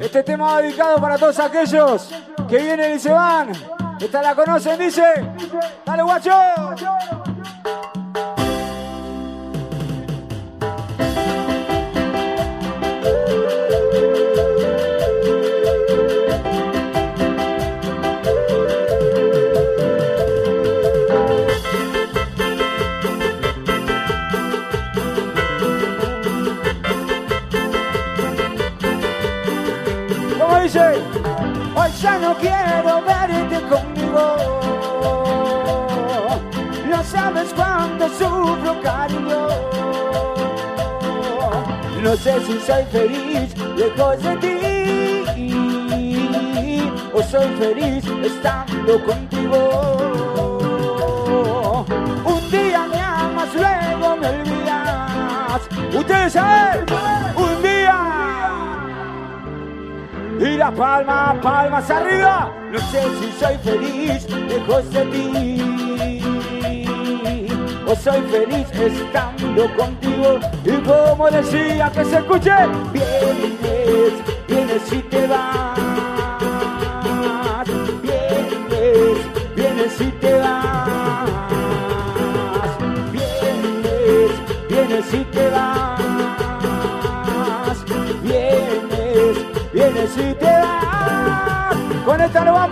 Este tema dedicado para todos aquellos que vienen y se van. Esta la conocen, dice. Dale, guacho. Dice? Hoy ya no quiero verte conmigo. No sabes cuánto sufro, cariño. No sé si soy feliz lejos de ti. O soy feliz estando contigo. Un día me amas, luego me olvidas. Ustedes saben, La palma, palmas arriba. No sé si soy feliz lejos de ti. O soy feliz estando contigo. Y como decía que se escuche, vienes, vienes y te vas. Vienes, vienes y te vas. Vienes, vienes y te vas. Vienes, vienes y te vas. Con esta nos vamos.